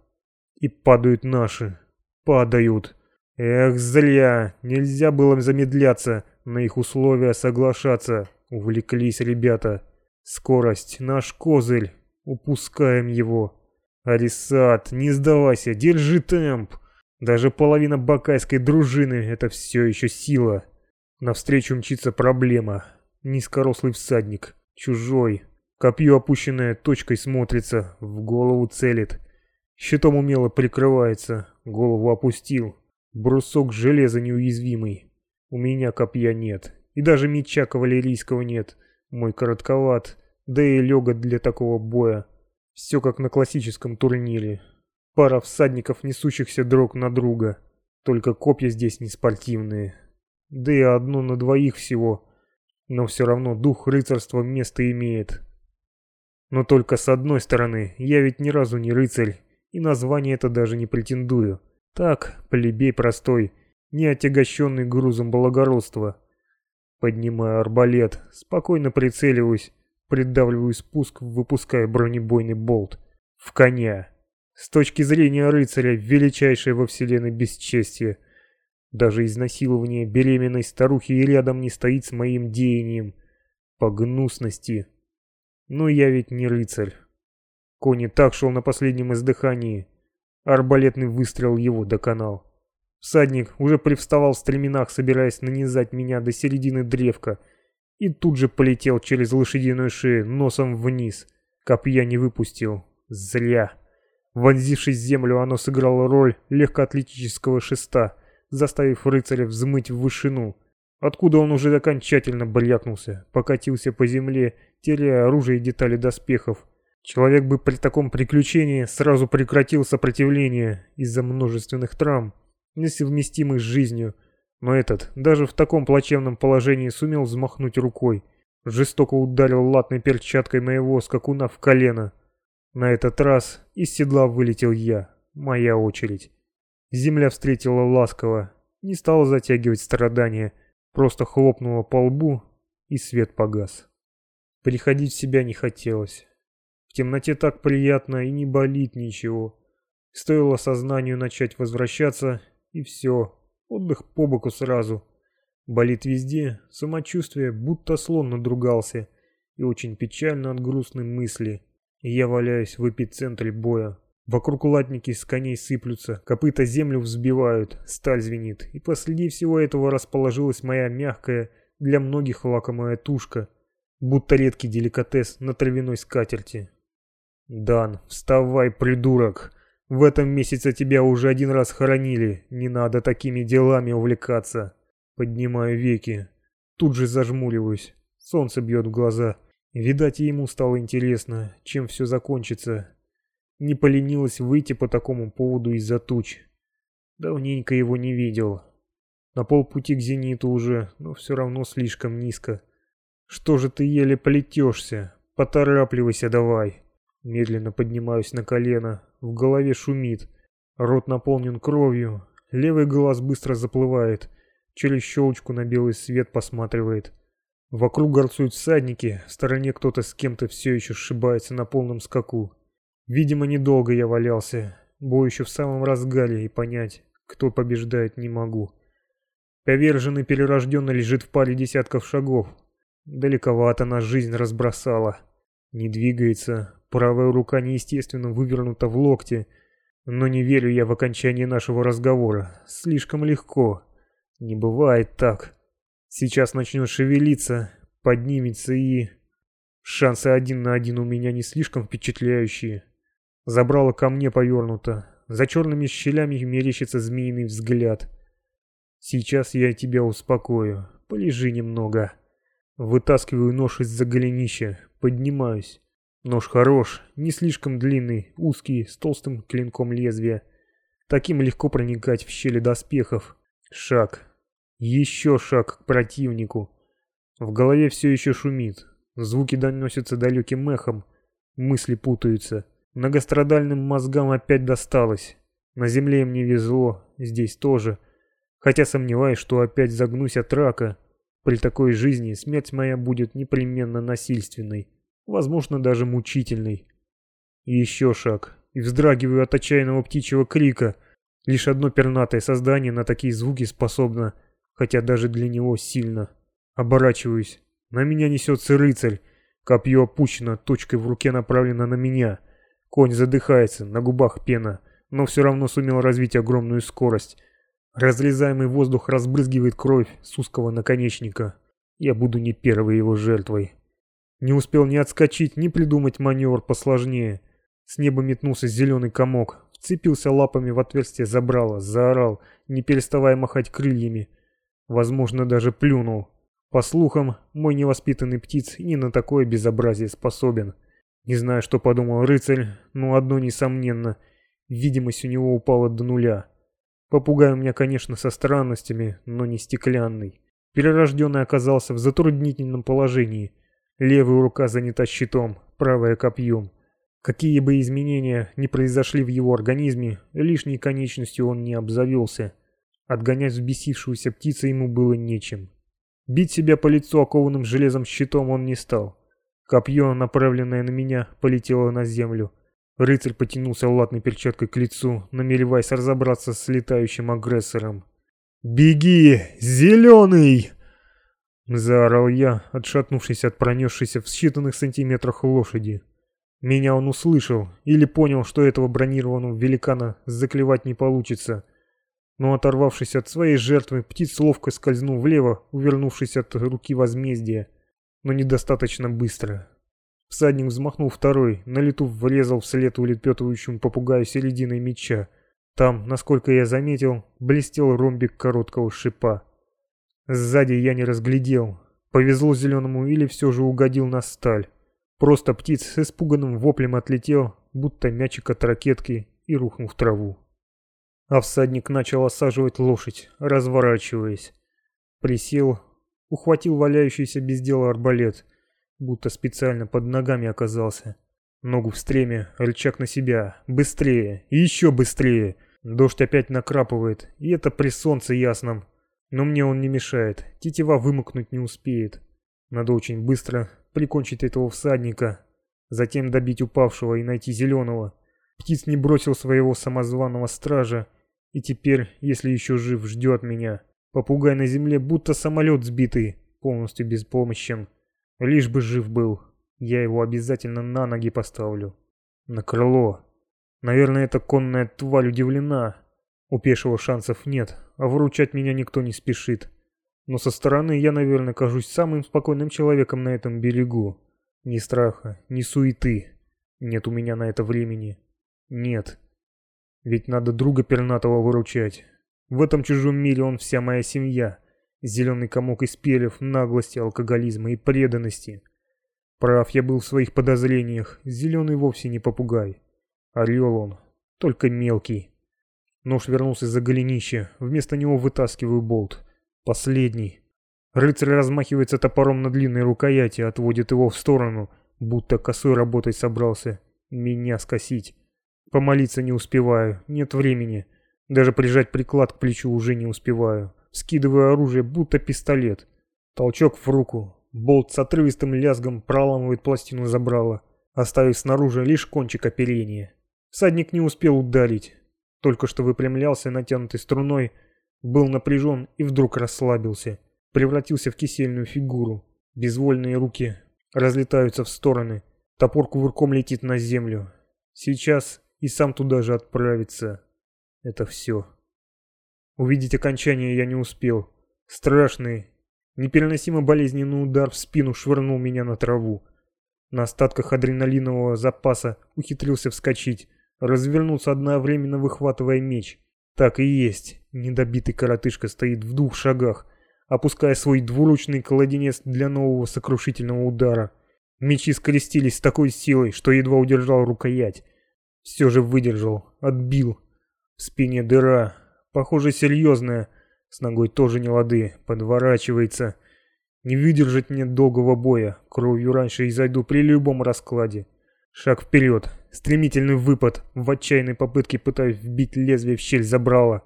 И падают наши. Падают. Эх, зря. Нельзя было замедляться, на их условия соглашаться. Увлеклись ребята. Скорость — наш козырь. Упускаем его. Арисат, не сдавайся, держи темп. Даже половина бакайской дружины — это все еще сила. Навстречу мчится проблема. Низкорослый всадник. Чужой. Копье, опущенное точкой, смотрится. В голову целит. Щитом умело прикрывается. Голову опустил. Брусок железа неуязвимый. У меня копья нет. И даже меча кавалерийского нет. Мой коротковат. Да и легот для такого боя. Все как на классическом турнире. Пара всадников, несущихся друг на друга. Только копья здесь не спортивные. Да и одно на двоих всего. Но все равно дух рыцарства место имеет. Но только с одной стороны, я ведь ни разу не рыцарь, и название это даже не претендую. Так, плебей простой, не отягощенный грузом благородства. Поднимаю арбалет, спокойно прицеливаюсь, придавливаю спуск, выпуская бронебойный болт. В коня. С точки зрения рыцаря, величайшее во вселенной бесчестие. Даже изнасилование беременной старухи и рядом не стоит с моим деянием. По гнусности. Но я ведь не рыцарь. Кони так шел на последнем издыхании. Арбалетный выстрел его доконал. Всадник уже привставал в стременах, собираясь нанизать меня до середины древка, и тут же полетел через лошадиную шею носом вниз. Копья не выпустил. Зря. Вонзившись в землю, оно сыграло роль легкоатлетического шеста, заставив рыцаря взмыть в вышину, откуда он уже окончательно брякнулся, покатился по земле, теряя оружие и детали доспехов. Человек бы при таком приключении сразу прекратил сопротивление из-за множественных травм, несовместимых с жизнью, но этот даже в таком плачевном положении сумел взмахнуть рукой, жестоко ударил латной перчаткой моего скакуна в колено. На этот раз из седла вылетел я. Моя очередь. Земля встретила ласково, не стала затягивать страдания, просто хлопнула по лбу, и свет погас. Приходить в себя не хотелось. В темноте так приятно и не болит ничего. Стоило сознанию начать возвращаться, и все, отдых по боку сразу. Болит везде, самочувствие будто слон надругался, и очень печально от грустной мысли – я валяюсь в эпицентре боя. Вокруг латники с коней сыплются, копыта землю взбивают, сталь звенит. И посреди всего этого расположилась моя мягкая, для многих лакомая тушка, будто редкий деликатес на травяной скатерти. «Дан, вставай, придурок! В этом месяце тебя уже один раз хоронили, не надо такими делами увлекаться!» Поднимаю веки, тут же зажмуриваюсь, солнце бьет в глаза. Видать, ему стало интересно, чем все закончится. Не поленилась выйти по такому поводу из-за туч. Давненько его не видел. На полпути к зениту уже, но все равно слишком низко. Что же ты еле плетешься? Поторапливайся давай. Медленно поднимаюсь на колено, в голове шумит. Рот наполнен кровью, левый глаз быстро заплывает, через щелочку на белый свет посматривает. Вокруг горцуют всадники, в стороне кто-то с кем-то все еще сшибается на полном скаку. Видимо, недолго я валялся, бой еще в самом разгаре, и понять, кто побеждает, не могу. Поверженный перерожденный лежит в паре десятков шагов. Далековато нас жизнь разбросала. Не двигается, правая рука неестественно вывернута в локте. Но не верю я в окончание нашего разговора. Слишком легко. Не бывает так. Сейчас начнет шевелиться, поднимется и... Шансы один на один у меня не слишком впечатляющие. Забрало ко мне повернуто. За черными щелями мерещится змеиный взгляд. Сейчас я тебя успокою. Полежи немного. Вытаскиваю нож из-за голенища. Поднимаюсь. Нож хорош, не слишком длинный, узкий, с толстым клинком лезвия. Таким легко проникать в щели доспехов. Шаг, еще шаг к противнику. В голове все еще шумит. Звуки доносятся далеким эхом. Мысли путаются. Многострадальным мозгам опять досталось. На земле им не везло, здесь тоже. Хотя сомневаюсь, что опять загнусь от рака. При такой жизни смерть моя будет непременно насильственной, возможно, даже мучительной. Еще шаг, и вздрагиваю от отчаянного птичьего крика. Лишь одно пернатое создание на такие звуки способно, хотя даже для него сильно. Оборачиваюсь. На меня несется рыцарь. Копье опущено, точкой в руке направлено на меня. Конь задыхается, на губах пена, но все равно сумел развить огромную скорость. Разрезаемый воздух разбрызгивает кровь с узкого наконечника. Я буду не первой его жертвой. Не успел ни отскочить, ни придумать маневр посложнее. С неба метнулся зеленый комок, вцепился лапами в отверстие забрала, заорал, не переставая махать крыльями. Возможно, даже плюнул. По слухам, мой невоспитанный птиц не на такое безобразие способен. Не знаю, что подумал рыцарь, но одно несомненно. Видимость у него упала до нуля. Попугай у меня, конечно, со странностями, но не стеклянный. Перерожденный оказался в затруднительном положении. Левая рука занята щитом, правая копьем. Какие бы изменения ни произошли в его организме, лишней конечностью он не обзавелся. Отгонять взбесившуюся птицу ему было нечем. Бить себя по лицу окованным железом щитом он не стал. Копье, направленное на меня, полетело на землю. Рыцарь потянулся латной перчаткой к лицу, намереваясь разобраться с летающим агрессором. «Беги, зеленый!» Заорал я, отшатнувшись от пронесшейся в считанных сантиметрах лошади. Меня он услышал или понял, что этого бронированного великана заклевать не получится. Но оторвавшись от своей жертвы, птиц ловко скользнул влево, увернувшись от руки возмездия, но недостаточно быстро. Всадник взмахнул второй, на лету врезал вслед улепетывающему попугаю серединой меча. Там, насколько я заметил, блестел ромбик короткого шипа. Сзади я не разглядел. Повезло зеленому или все же угодил на сталь. Просто птиц с испуганным воплем отлетел, будто мячик от ракетки, и рухнул в траву. А всадник начал осаживать лошадь, разворачиваясь. Присел, ухватил валяющийся без дела арбалет, будто специально под ногами оказался. Ногу в стреме, рычаг на себя. Быстрее, еще быстрее. Дождь опять накрапывает, и это при солнце ясном. Но мне он не мешает, тетива вымокнуть не успеет. Надо очень быстро прикончить этого всадника, затем добить упавшего и найти зеленого. Птиц не бросил своего самозваного стража, и теперь, если еще жив, ждет меня. Попугай на земле будто самолет сбитый, полностью беспомощен. Лишь бы жив был. Я его обязательно на ноги поставлю. На крыло. Наверное, эта конная тварь удивлена. У пешего шансов нет, а выручать меня никто не спешит. Но со стороны я, наверное, кажусь самым спокойным человеком на этом берегу. Ни страха, ни суеты. Нет у меня на это времени. Нет. Ведь надо друга пернатого выручать. В этом чужом мире он вся моя семья. Зеленый комок из перьев, наглости, алкоголизма и преданности. Прав я был в своих подозрениях. Зеленый вовсе не попугай. Орел он, только мелкий. Нож вернулся за голенище. Вместо него вытаскиваю болт. Последний. Рыцарь размахивается топором на длинной рукояти, отводит его в сторону, будто косой работать собрался. Меня скосить. Помолиться не успеваю, нет времени. Даже прижать приклад к плечу уже не успеваю. Скидываю оружие, будто пистолет. Толчок в руку. Болт с отрывистым лязгом проламывает пластину забрала, оставив снаружи лишь кончик оперения. Всадник не успел ударить. Только что выпрямлялся натянутой струной, был напряжен и вдруг расслабился. Превратился в кисельную фигуру. Безвольные руки разлетаются в стороны. Топор кувырком летит на землю. Сейчас и сам туда же отправится. Это все. Увидеть окончание я не успел. Страшный, непереносимо болезненный удар в спину швырнул меня на траву. На остатках адреналинового запаса ухитрился вскочить, развернулся одновременно выхватывая меч. Так и есть, недобитый коротышка стоит в двух шагах, опуская свой двуручный кладенец для нового сокрушительного удара. Мечи скрестились с такой силой, что едва удержал рукоять. Все же выдержал, отбил. В спине дыра, Похоже, серьезная. С ногой тоже не лады, подворачивается. Не выдержать мне долгого боя. Кровью раньше изойду при любом раскладе. Шаг вперед, стремительный выпад, в отчаянной попытке пытаюсь вбить лезвие в щель забрала.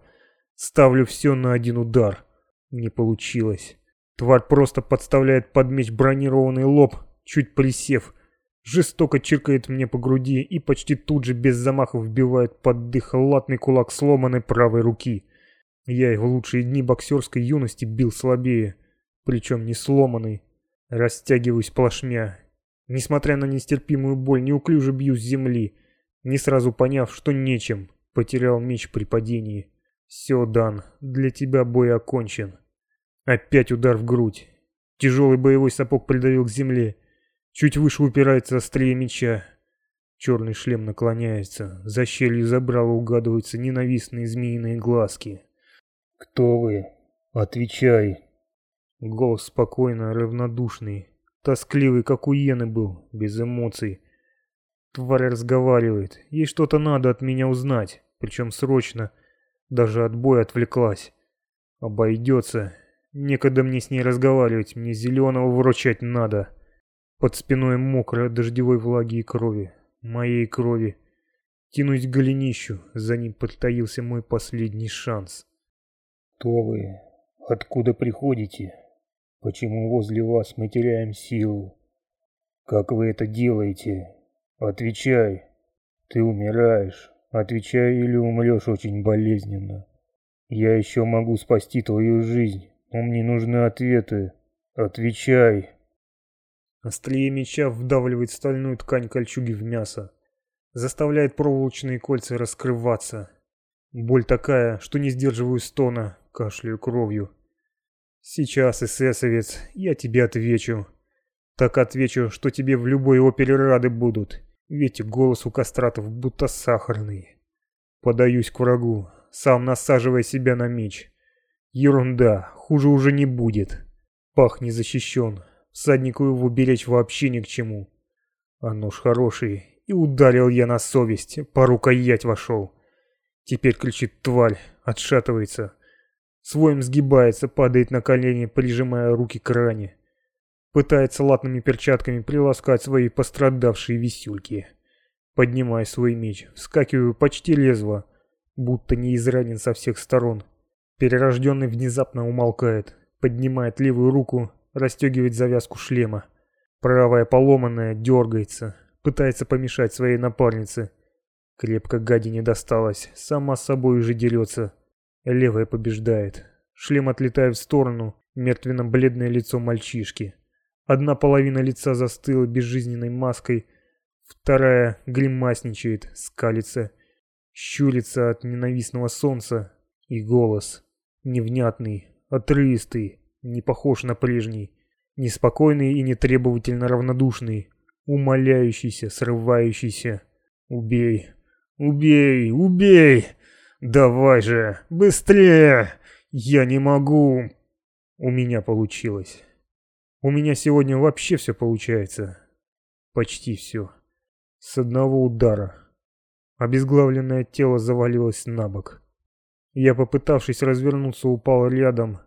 Ставлю все на один удар. Не получилось. Тварь просто подставляет под меч бронированный лоб, чуть присев. Жестоко чиркает мне по груди и почти тут же без замаха вбивает под дых латный кулак сломанной правой руки. Я и в лучшие дни боксерской юности бил слабее, причем не сломанный. Растягиваюсь плашмя. Несмотря на нестерпимую боль, неуклюже бью с земли, не сразу поняв, что нечем, потерял меч при падении. Все, Дан, для тебя бой окончен. Опять удар в грудь. Тяжелый боевой сапог придавил к земле. Чуть выше упирается острие меча. Черный шлем наклоняется. За щелью забрала угадываются ненавистные змеиные глазки.
«Кто вы? Отвечай!»
Голос спокойно, равнодушный, тоскливый, как у Йены был, без эмоций. Тварь разговаривает, ей что-то надо от меня узнать, причем срочно. Даже от боя отвлеклась. Обойдется. Некогда мне с ней разговаривать, мне зеленого вручать надо. Под спиной мокро от дождевой влаги и крови. Моей крови. Тянусь к голенищу, за ним подтаился мой последний шанс.
Кто вы? Откуда приходите? Почему возле вас мы теряем силу? Как вы это делаете? Отвечай. Ты умираешь. Отвечай или умрешь очень болезненно. Я еще могу спасти твою жизнь, но мне нужны ответы. Отвечай.
Острие меча вдавливает стальную ткань кольчуги в мясо. Заставляет проволочные кольца раскрываться. Боль такая, что не сдерживаю стона, кашляю кровью. Сейчас, эсэсовец, я тебе отвечу. Так отвечу, что тебе в любой опере рады будут, ведь голос у кастратов будто сахарный. Подаюсь к врагу, сам насаживая себя на меч. Ерунда, хуже уже не будет. Пах не всаднику его беречь вообще ни к чему. А нож хороший, и ударил я на совесть, по рукоять вошел. Теперь кричит тварь, отшатывается. Своим сгибается, падает на колени, прижимая руки к ране. Пытается латными перчатками приласкать свои пострадавшие висюльки. Поднимая свой меч, вскакиваю почти лезво, будто не изранен со всех сторон. Перерожденный внезапно умолкает, поднимает левую руку, расстегивает завязку шлема. Правая поломанная дергается, пытается помешать своей напарнице. Крепко гадине досталось, сама с собой уже дерется. Левая побеждает. Шлем отлетает в сторону, мертвенно-бледное лицо мальчишки. Одна половина лица застыла безжизненной маской, вторая гримасничает, скалится, щурится от ненавистного солнца. И голос, невнятный, отрывистый, не похож на прежний, неспокойный и нетребовательно равнодушный, умоляющийся, срывающийся. «Убей! Убей! Убей!» «Давай же, быстрее! Я не могу!» У меня получилось. У меня сегодня вообще все получается. Почти все. С одного удара. Обезглавленное тело завалилось на бок. Я, попытавшись развернуться, упал рядом.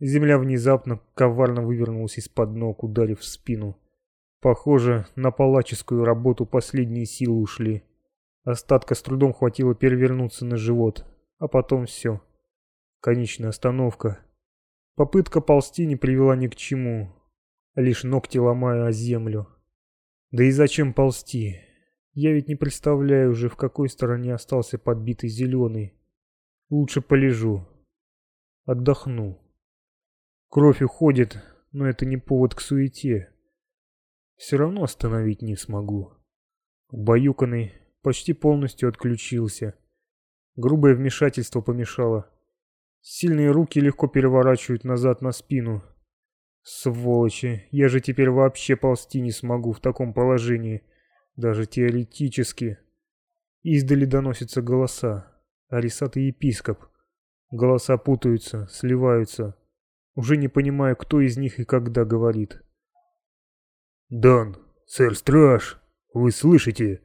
Земля внезапно коварно вывернулась из-под ног, ударив в спину. Похоже, на палаческую работу последние силы ушли. Остатка с трудом хватило перевернуться на живот, а потом все. Конечная остановка. Попытка ползти не привела ни к чему, лишь ногти ломаю о землю. Да и зачем ползти? Я ведь не представляю уже, в какой стороне остался подбитый зеленый. Лучше полежу. Отдохну. Кровь уходит, но это не повод к суете. Все равно остановить не смогу. Убаюканный, почти полностью отключился. Грубое вмешательство помешало. Сильные руки легко переворачивают назад на спину. Сволочи, я же теперь вообще ползти не смогу в таком положении. Даже теоретически. Издали доносятся голоса. Арисат и епископ. Голоса путаются, сливаются. Уже не понимаю, кто из них и когда говорит.
«Дан, сэр-страж, вы слышите?»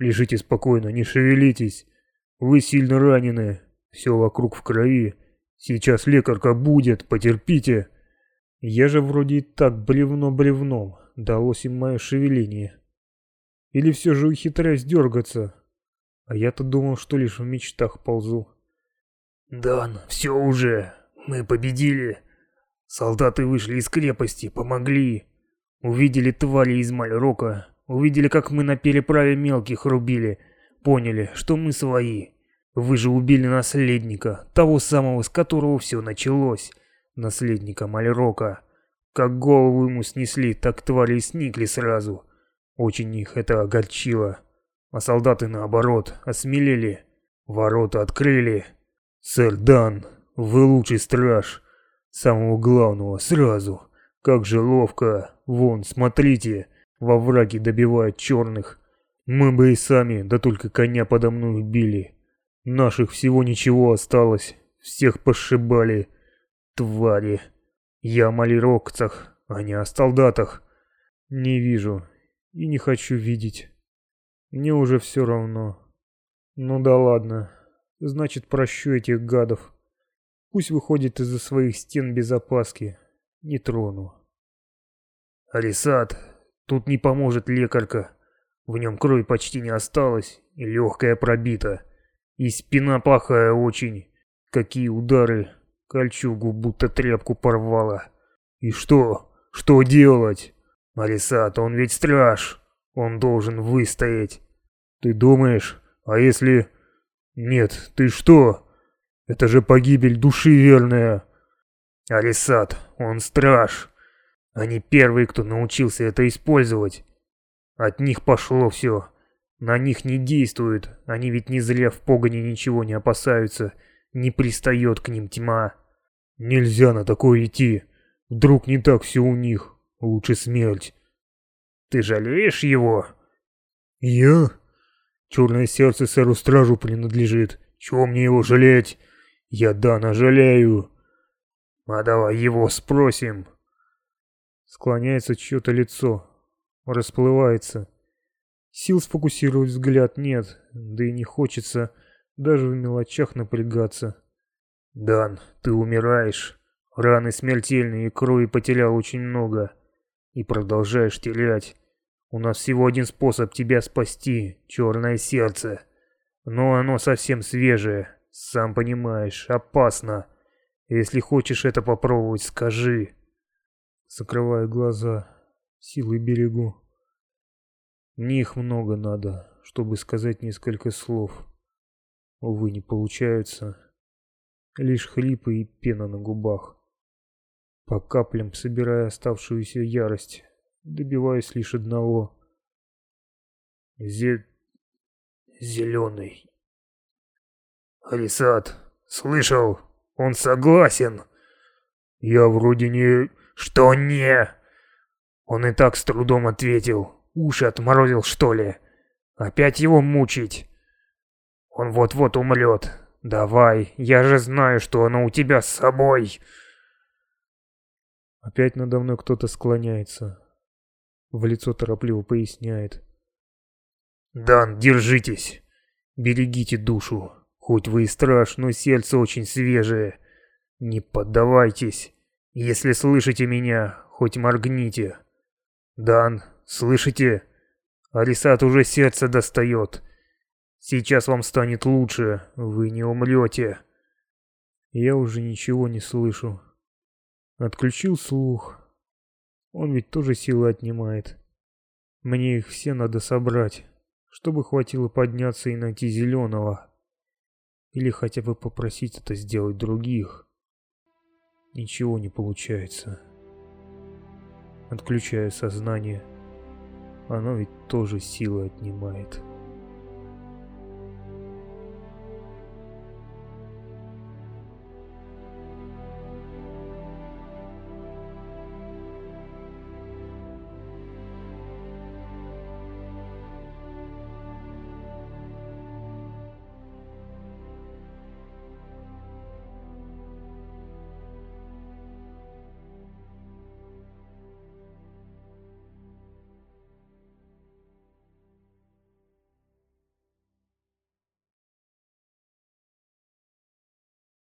Лежите спокойно, не шевелитесь. Вы сильно ранены. Все вокруг в крови. Сейчас лекарка будет, потерпите.
Я же вроде и так бревно бревном. Далось им мое шевеление. Или все же ухитряюсь дергаться? А я-то думал, что лишь в мечтах ползу.
«Дан, все уже. Мы победили. Солдаты вышли из крепости, помогли. Увидели твари из Мальрока. Увидели, как мы на переправе мелких рубили. Поняли, что мы свои. Вы же убили наследника, того самого, с которого все началось. Наследника Мальрока. Как голову ему снесли, так твари и сникли сразу. Очень их это огорчило. А солдаты, наоборот, осмелели. Ворота открыли. Сэр Дан, вы лучший страж. Самого главного сразу. Как же ловко. Вон, смотрите, во враге добивают черных. Мы бы и сами, да только коня подо мной били. Наших всего ничего осталось. Всех пошибали. Твари. Я о малирокцах, а не о солдатах.
Не вижу и не хочу видеть. Мне уже все равно. Ну да ладно. Значит, прощу этих гадов. Пусть выходит из-за своих стен без опаски. Не трону.
Алисат, тут не поможет лекарка. В нем крови почти не осталось, и легкая пробита. И спина плохая очень. Какие удары. Кольчугу будто тряпку порвала. И что? Что делать? Алисат, он ведь страж. Он должен выстоять. Ты думаешь? А если... Нет, ты что? Это же погибель души верная. Алисат, он страж. Они первые, кто научился это использовать. От них пошло все. На них не действует. Они ведь не зря в погоне ничего не опасаются. Не пристает к ним тьма. Нельзя на такое идти. Вдруг не так все у них. Лучше смерть. Ты жалеешь его? Я? Черное сердце сэру стражу принадлежит. Чего мне его жалеть? Я Дана жалею. А давай его спросим.
Склоняется чье-то лицо. Расплывается. Сил сфокусировать взгляд нет, да и не хочется даже в мелочах напрягаться.
«Дан, ты умираешь. Раны смертельные, и крови потерял очень много. И продолжаешь терять. У нас всего один способ тебя спасти — черное сердце. Но оно совсем свежее, сам понимаешь, опасно. Если хочешь это попробовать, скажи».
Закрываю глаза, силы берегу. Мне их много надо, чтобы сказать несколько слов. Увы, не получается. Лишь хрипы и пена на губах. По каплям, собирая оставшуюся ярость, добиваюсь лишь одного.
Зе... Зеленый. Алисат, слышал? Он согласен. Я вроде не... Что не? Он и так с трудом ответил. Уши отморозил, что ли? Опять его мучить? Он вот-вот умрет. Давай, я же знаю, что оно у тебя с собой.
Опять надо мной кто-то склоняется. В лицо торопливо поясняет.
«Дан, держитесь. Берегите душу. Хоть вы и страж, но сердце очень свежее. Не поддавайтесь. Если слышите меня, хоть моргните. Дан, слышите? Алисат уже сердце достает. Сейчас вам станет лучше, вы не умрете.
Я уже ничего не слышу. Отключил слух. Он ведь тоже силы отнимает. Мне их все надо собрать, чтобы хватило подняться и найти зеленого. Или хотя бы попросить это сделать других. Ничего не получается. Отключаю сознание. Оно ведь тоже силы отнимает.